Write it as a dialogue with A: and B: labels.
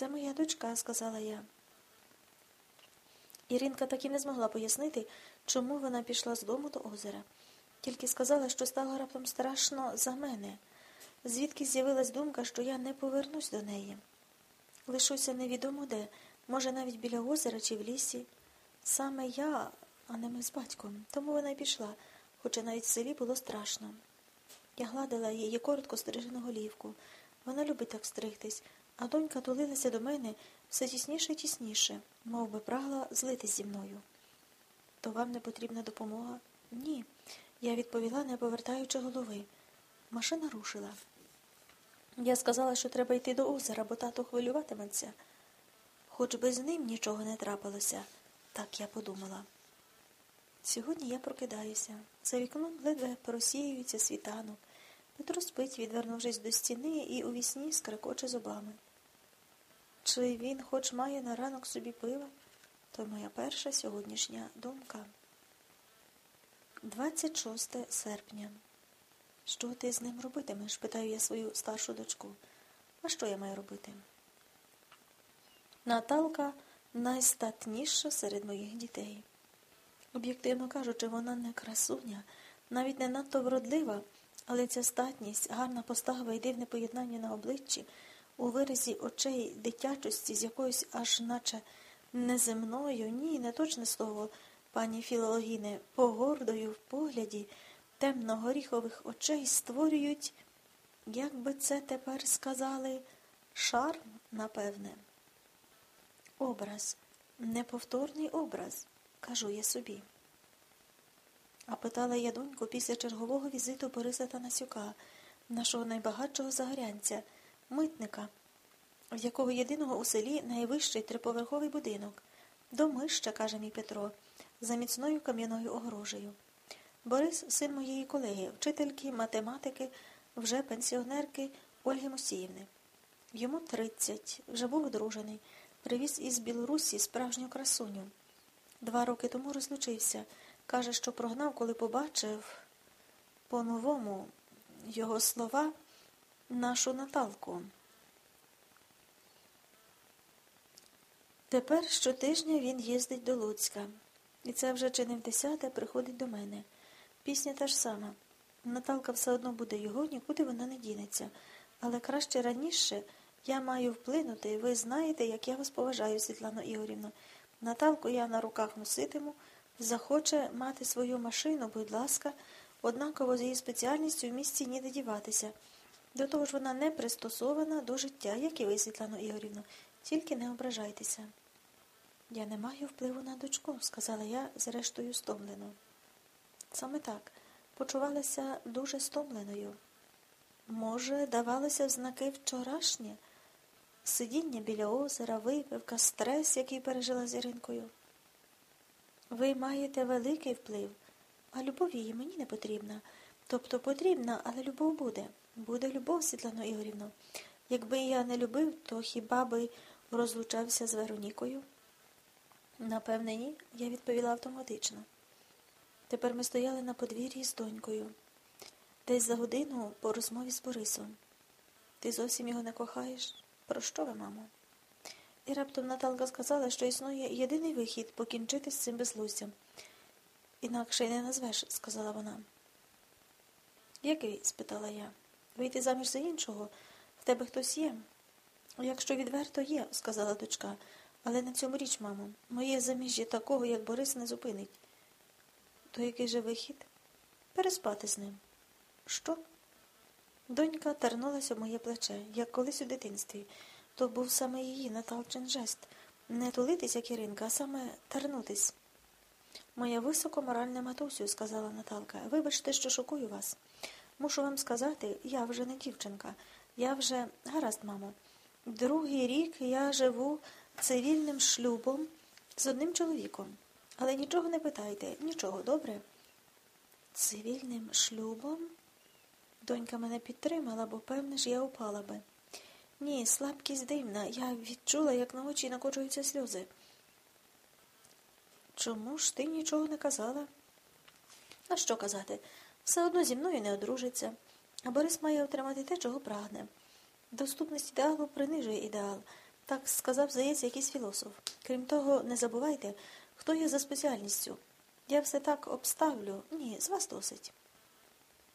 A: Це моя дочка, сказала я. Іринка так і не змогла пояснити, чому вона пішла з дому до озера. Тільки сказала, що стало раптом страшно за мене, звідки з'явилась думка, що я не повернусь до неї. Лишуся невідомо де, може, навіть біля озера чи в лісі. Саме я, а не ми з батьком. Тому вона й пішла, хоча навіть в селі було страшно. Я гладила її коротко стрижену голівку. Вона любить так стригтись, а донька тулилася до мене все тісніше і тісніше, мов би прагла злитись зі мною. То вам не потрібна допомога? Ні. Я відповіла, не повертаючи голови. Машина рушила. Я сказала, що треба йти до озера, бо тато хвилюватиметься. Хоч би з ним нічого не трапилося, так я подумала. Сьогодні я прокидаюся. За вікном ледве просіюється світанок. Петро спить, відвернувшись до стіни, і у вісні скрекоче зубами. Чи він хоч має на ранок собі пива, то моя перша сьогоднішня думка. 26 серпня. Що ти з ним робитимеш? питаю я свою старшу дочку. А що я маю робити? Наталка найстатніша серед моїх дітей. Об'єктивно кажучи, вона не красуня, навіть не надто вродлива, але ця статність, гарна постава і дивне поєднання на обличчі, у виразі очей дитячості з якоюсь аж наче неземною, ні, не точне слово, пані філологіне, погордою в погляді темно-горіхових очей створюють, як би це тепер сказали, шарм, напевне. Образ, неповторний образ, кажу я собі. А питала я доньку після чергового візиту Бориса Танасюка, нашого найбагатшого загорянця, митника, в якого єдиного у селі найвищий триповерховий будинок, домища, каже мій Петро, за міцною кам'яною огорожею. Борис син моєї колеги, вчительки математики, вже пенсіонерки Ольги Мосіївни. Йому тридцять, вже був одружений, привіз із Білорусі справжню красуню. Два роки тому розлучився. Каже, що прогнав, коли побачив по-новому його слова нашу Наталку. Тепер щотижня він їздить до Луцька, і це вже чи не в десяте приходить до мене. Пісня та ж сама. Наталка все одно буде його, нікуди вона не дінеться. Але краще раніше я маю вплинути, ви знаєте, як я вас поважаю, Світлано Ігорівно. Наталку я на руках носитиму, захоче мати свою машину, будь ласка, однаково з її спеціальністю в місті ніде діватися. До того ж вона не пристосована до життя, як і ви, Світлано Ігорівно, тільки не ображайтеся. Я не маю впливу на дочку, сказала я, зрештою, стомлено. Саме так, почувалася дуже стомленою. Може, давалося в знаки вчорашнє, сидіння біля озера, випивка, стрес, який пережила з Іринкою. Ви маєте великий вплив, а любов її мені не потрібна. Тобто потрібна, але любов буде. Буде любов, Світлано Ігорівно. Якби я не любив, то хіба би розлучався з Веронікою? Напевне, ні, я відповіла автоматично. Тепер ми стояли на подвір'ї з донькою, десь за годину по розмові з Борисом. Ти зовсім його не кохаєш? Про що ви, мамо? І раптом Наталка сказала, що існує єдиний вихід покінчити з цим безлуздям. Інакше й не назвеш, сказала вона. Який? спитала я. Вийти заміж за іншого? В тебе хтось є? Якщо відверто є, сказала дочка, але на цьому річ, мамо, моє заміжжя такого, як Борис, не зупинить. То який же вихід? Переспати з ним. Що? Донька тернулася в моє плече, як колись у дитинстві. То був саме її Наталчин жест. Не тулитись, як Іринка, а саме тернутись. Моя високоморальна матусю, сказала Наталка, вибачте, що шокую вас. Мушу вам сказати, я вже не дівчинка. Я вже, гаразд, мамо, другий рік я живу цивільним шлюбом з одним чоловіком. Але нічого не питайте, нічого, добре? Цивільним шлюбом? Донька мене підтримала, бо, певне ж, я упала би. Ні, слабкість дивна. Я відчула, як на очі накочуються сльози. Чому ж ти нічого не казала? А що казати? Все одно зі мною не одружиться, а Борис має отримати те, чого прагне. Доступність ідеалу принижує ідеал. Так сказав, здається, якийсь філософ. Крім того, не забувайте, хто є за спеціальністю. Я все так обставлю. Ні, з вас досить.